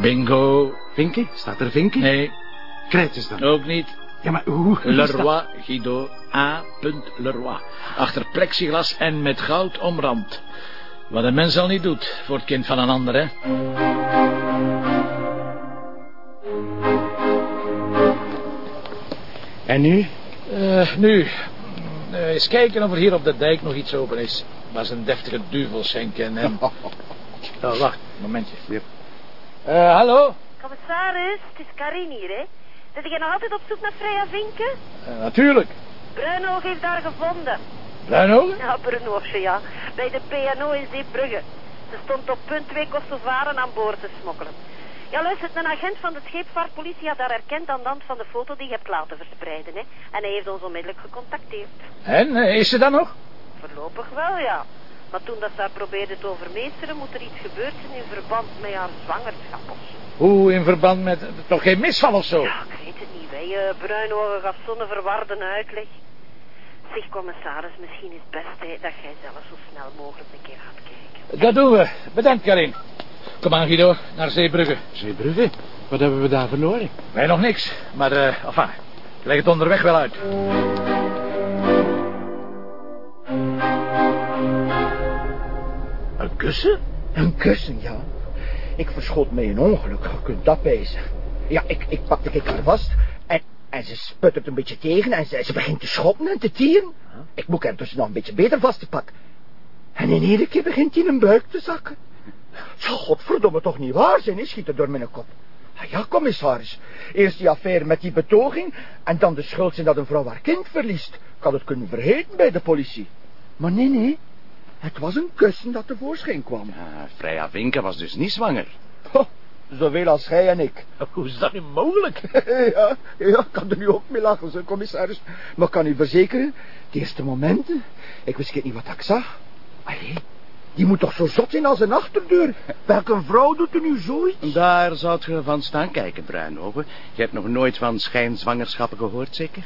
Bingo. Vinken? Staat er vinken? Nee, Krijtjes dan. ook niet. Ja, maar hoe... Leroy, Guido, A. Leroy. Achter plexiglas en met goud omrand. Wat een mens al niet doet voor het kind van een ander, hè. En nu? Eh, nu, eh, eens kijken of er hier op de dijk nog iets open is. Was een deftige duvelschenk en hem. Oh, wacht, een momentje. Ja. Eh, hallo? Commissaris, het is Karin hier, hè. Zit jij nog altijd op zoek naar Freya Vinken? Eh, natuurlijk. Bruinoog heeft haar gevonden. Bruinogen? Ja, Bruinoogje, ja. Bij de PNO in Zeebrugge. Ze stond op punt twee Kosovaren aan boord te smokkelen. Ja, luister, een agent van de scheepvaartpolitie had haar herkend aan de hand van de foto die je hebt laten verspreiden, hè. En hij heeft ons onmiddellijk gecontacteerd. En, eh, is ze dan nog? Voorlopig wel, ja. Maar toen dat ze haar probeerde te overmeesteren, moet er iets gebeurd zijn in verband met haar zwangerschap of zo. Hoe in verband met... Toch geen misval of zo? Ja, ik weet het niet, hè. Je Bruinogen gaf zo'n verwarde uitleg. Zeg, commissaris, misschien is het best hè, dat jij zelf zo snel mogelijk een keer gaat kijken. Dat doen we. Bedankt, Karin. Kom aan, Guido, naar Zeebrugge. Zeebrugge? Wat hebben we daar verloren? Wij nog niks, maar, eh, enfin, ik leg het onderweg wel uit. Kussen? Een kussen, ja. Ik verschot me een ongeluk, je kunt dat wijzen. Ja, ik, ik pakte haar vast en, en ze sputtert een beetje tegen en ze, ze begint te schoppen en te tieren. Ik moet haar dus nog een beetje beter vast te pakken. En in iedere keer begint hij een buik te zakken. Zal godverdomme toch niet waar zijn, hè, schiet er door mijn kop. Ah ja, commissaris. Eerst die affaire met die betoging en dan de schuld zijn dat een vrouw haar kind verliest. Ik had het kunnen vergeten bij de politie. Maar nee, nee. Het was een kussen dat tevoorschijn kwam. Ah, Freya Vinken was dus niet zwanger. Ho, zoveel als gij en ik. Hoe is dat nu mogelijk? ja, ja, ik kan er nu ook mee lachen, zo, commissaris. Maar ik kan u verzekeren, de eerste momenten, ik wist niet wat ik zag. Allee, die moet toch zo zot zijn als een achterdeur. Welke vrouw doet er nu zoiets? Daar zou je van staan kijken, Bruinhoven. Je hebt nog nooit van schijnzwangerschappen gehoord, zeker?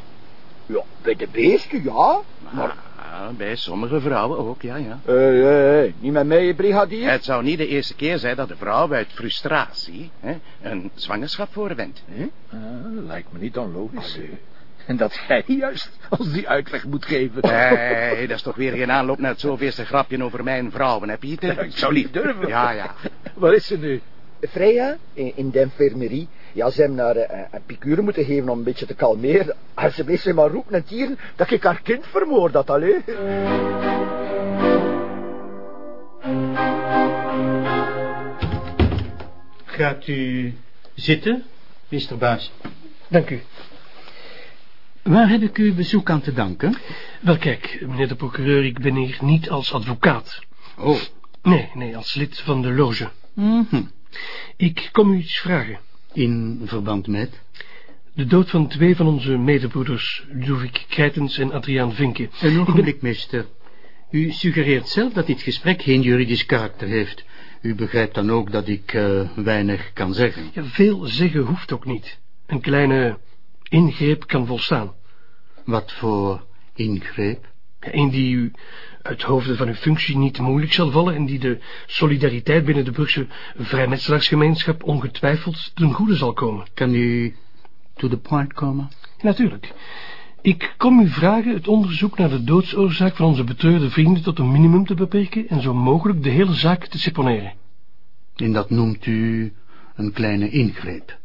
Ja, bij de beesten, ja. Maar, Ah, bij sommige vrouwen ook, ja, ja. hé, hé, hé, niet met mij, brigadier. Het zou niet de eerste keer zijn dat de vrouw uit frustratie hè, een zwangerschap voorwendt. Ah, lijkt me niet onlogisch. En dat jij juist als die uitleg moet geven. Nee, dat is toch weer geen aanloop naar het zoveelste grapje over mijn vrouwen, hè, Pieter? Ik zou niet durven. Ja, ja. Waar is ze nu? Freya, in, in de infirmerie, ja, ze hebben haar eh, een piqûre moeten geven om een beetje te kalmeren. Alsjeblieft, ze maar roepen en tieren dat ik haar kind vermoord had, alleen. Gaat u zitten, meester Baas? Dank u. Waar heb ik uw bezoek aan te danken? Wel kijk, meneer de procureur, ik ben hier niet als advocaat. Oh. Nee, nee, als lid van de loge. Mhm. Ik kom u iets vragen. In verband met? De dood van twee van onze medebroeders, Ludovic Krijtens en Adriaan Vinken. Een ogenblik, meester. U suggereert zelf dat dit gesprek geen juridisch karakter heeft. U begrijpt dan ook dat ik eh, weinig kan zeggen. Ja, veel zeggen hoeft ook niet. Een kleine ingreep kan volstaan. Wat voor ingreep? Een die u uit hoofde van uw functie niet moeilijk zal vallen... en die de solidariteit binnen de Brugse vrijmetselaarsgemeenschap ongetwijfeld ten goede zal komen. Kan u to the point komen? Natuurlijk. Ik kom u vragen het onderzoek naar de doodsoorzaak van onze betreurde vrienden tot een minimum te beperken en zo mogelijk de hele zaak te seponeren. En dat noemt u een kleine ingreep.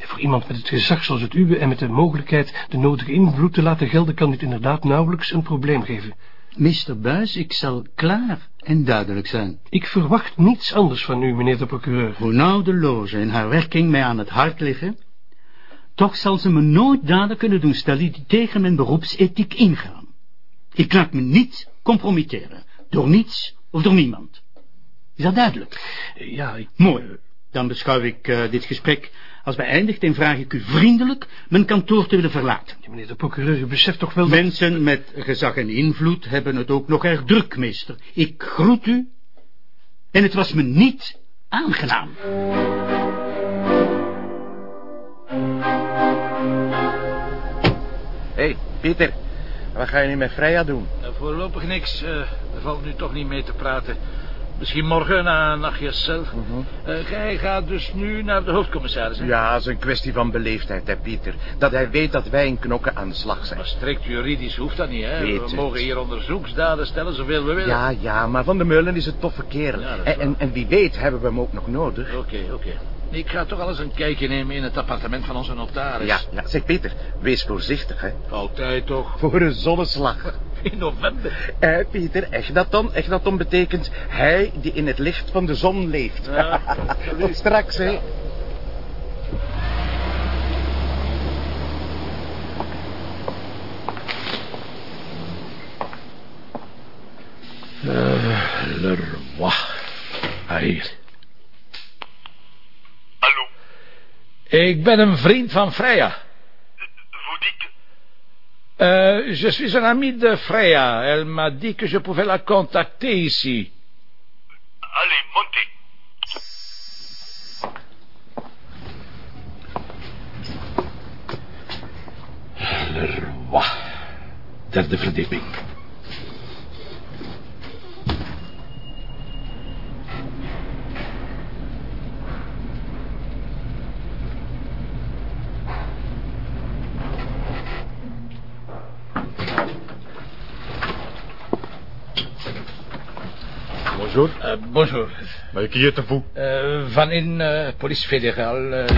Voor iemand met het gezag zoals het uwe en met de mogelijkheid de nodige invloed te laten gelden kan dit inderdaad nauwelijks een probleem geven. Meester Buis, ik zal klaar en duidelijk zijn. Ik verwacht niets anders van u, meneer de procureur. Hoe nou de loge en haar werking mij aan het hart liggen, toch zal ze me nooit daden kunnen doen stellen die tegen mijn beroepsethiek ingaan. Ik laat me niet compromitteren, door niets of door niemand. Is dat duidelijk? Ja, ik... Mooi. Dan beschouw ik eh, dit gesprek als beëindigd en vraag ik u vriendelijk mijn kantoor te willen verlaten. Ja, meneer de procureur, u beseft toch wel dat... Mensen met gezag en invloed hebben het ook nog erg druk, meester. Ik groet u en het was me niet aangenaam. Hé, hey, Pieter. Wat ga je nu met Freya doen? Eh, voorlopig niks. eh, er valt nu toch niet mee te praten. Misschien morgen na een nachtje zelf. Jij gaat dus nu naar de hoofdcommissaris, hè? Ja, het is een kwestie van beleefdheid, hè, Pieter. Dat hij weet dat wij in knokken aan de slag zijn. Maar strikt juridisch hoeft dat niet, hè? Weet we het. mogen hier onderzoeksdaden stellen zoveel we willen. Ja, ja, maar Van der Meulen is een toffe kerel. Ja, en, en wie weet hebben we hem ook nog nodig. Oké, oké. Ik ga toch al eens een kijkje nemen in het appartement van onze notaris. Ja, ja, zeg Peter, wees voorzichtig, hè. Altijd toch. Voor een zonneslag. In november. Eh, Pieter, Echnaton, Echnaton betekent hij die in het licht van de zon leeft. Ja, Tot straks, hè. Uh, le roi. Ah, hier. Ik ben een vriend van Freya. Vous dites... Euh, je suis un ami de Freya. Elle m'a dit que je pouvais la contacter ici. Allez, montez. Le roi. Derde verdieping. Bonjour. Euh, bonjour. Maar qui êtes-vous Euh, van in euh, police fédérale. euh.